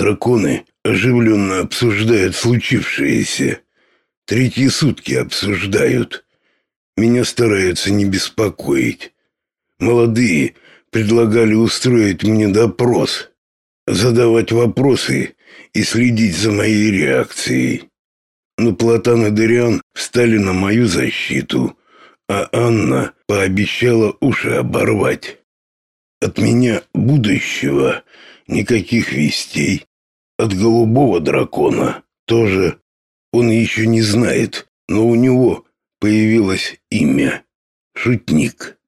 Драконы оживленно обсуждают случившееся. Третьи сутки обсуждают. Меня стараются не беспокоить. Молодые предлагали устроить мне допрос, задавать вопросы и следить за моей реакцией. Но Платан и Дариан встали на мою защиту, а Анна пообещала уши оборвать. От меня будущего никаких вестей. От голубого дракона тоже. Он еще не знает, но у него появилось имя. Шутник.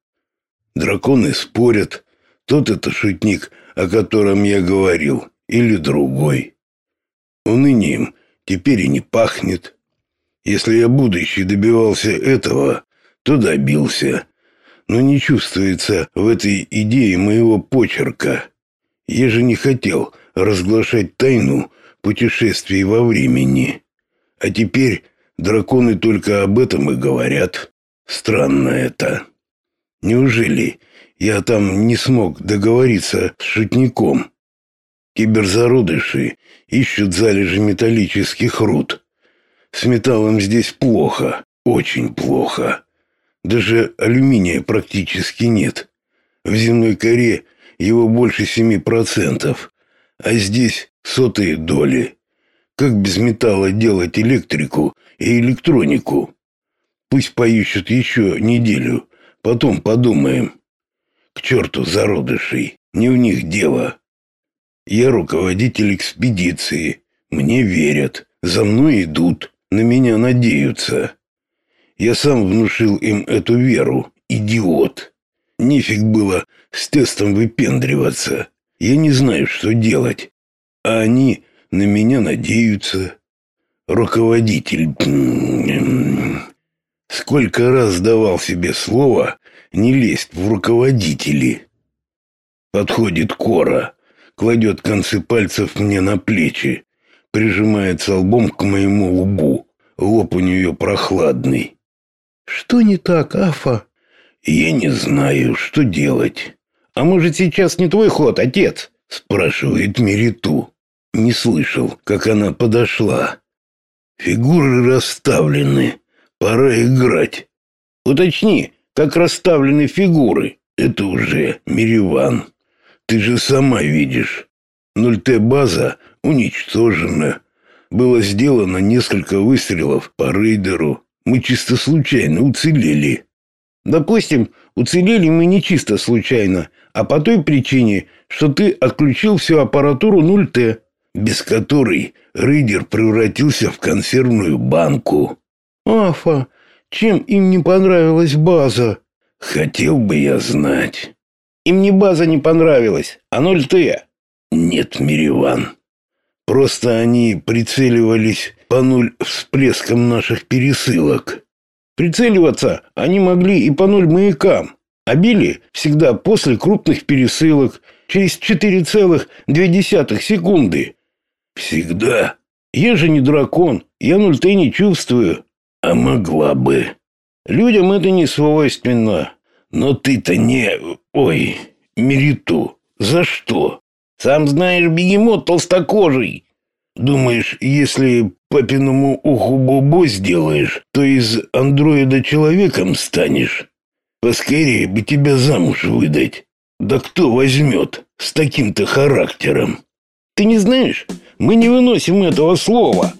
Драконы спорят, тот это шутник, о котором я говорил, или другой. Унынием теперь и не пахнет. Если я будущий добивался этого, то добился. Но не чувствуется в этой идее моего почерка. Я же не хотел разглашать тайну путешествий во времени. А теперь драконы только об этом и говорят. Странно это. Неужели я там не смог договориться с шутником? Киберзародыши ищут залежи металлических руд. С металлом здесь плохо, очень плохо. Даже алюминия практически нет. В земной коре его больше 7%, а здесь сотые доли. Как без металла делать электрику и электронику? Пусть поищут еще неделю, потом подумаем. К черту зародышей, не в них дело. Я руководитель экспедиции, мне верят, за мной идут, на меня надеются. Я сам внушил им эту веру, идиот. Нефиг было с тестом выпендриваться. Я не знаю, что делать. А они на меня надеются. Руководитель... Сколько раз давал себе слово не лезть в руководители. Подходит Кора, кладет концы пальцев мне на плечи, прижимается лбом к моему лбу. Лоб у нее прохладный. Что не так, Афа? Я не знаю, что делать. А может, сейчас не твой ход, отец? спрашивает Мериту. Не слышал, как она подошла. Фигуры расставлены. Пора играть. Уточни, как расставлены фигуры. Это уже Мириван. Ты же сама видишь. 0Т-база уничтожена. Было сделано несколько выстрелов по рейдеру. Мы чисто случайно уцелели. Допустим, уцелели мы не чисто случайно, а по той причине, что ты отключил всю аппаратуру 0Т, без которой рейдер превратился в консервную банку. Афа, чем им не понравилась база? Хотел бы я знать. Им не база не понравилась, а 0Т. Нет, Мириван. Просто они прицеливались по нуль всплеском наших пересылок. Прицеливаться они могли и по нуль маякам, а били всегда после крупных пересылок, через 4,2 секунды. Всегда. Я же не дракон, я нуль Т не чувствую. А могла бы. Людям это не свойственно. Но ты-то не... Ой, Мериту, за что? Сам знаешь, бегемот толстокожий. Думаешь, если папиному уху бобо сделаешь, то из андроида человеком станешь? Поскорее бы тебя замуж выдать. Да кто возьмет с таким-то характером? Ты не знаешь, мы не выносим этого слова.